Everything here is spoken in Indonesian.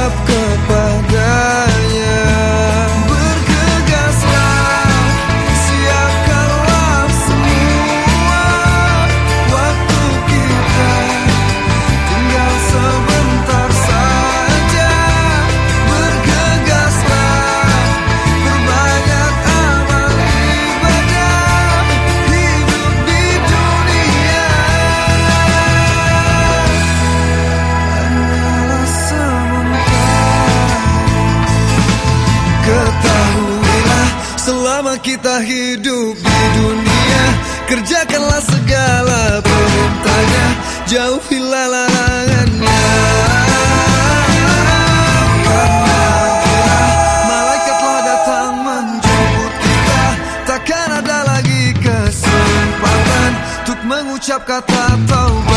up, girl. Selama kita hidup di dunia Kerjakanlah segala perintahnya Jauhilah larangannya. Karena datang menjemput kita Takkan ada lagi kesempatan Untuk mengucap kata taubat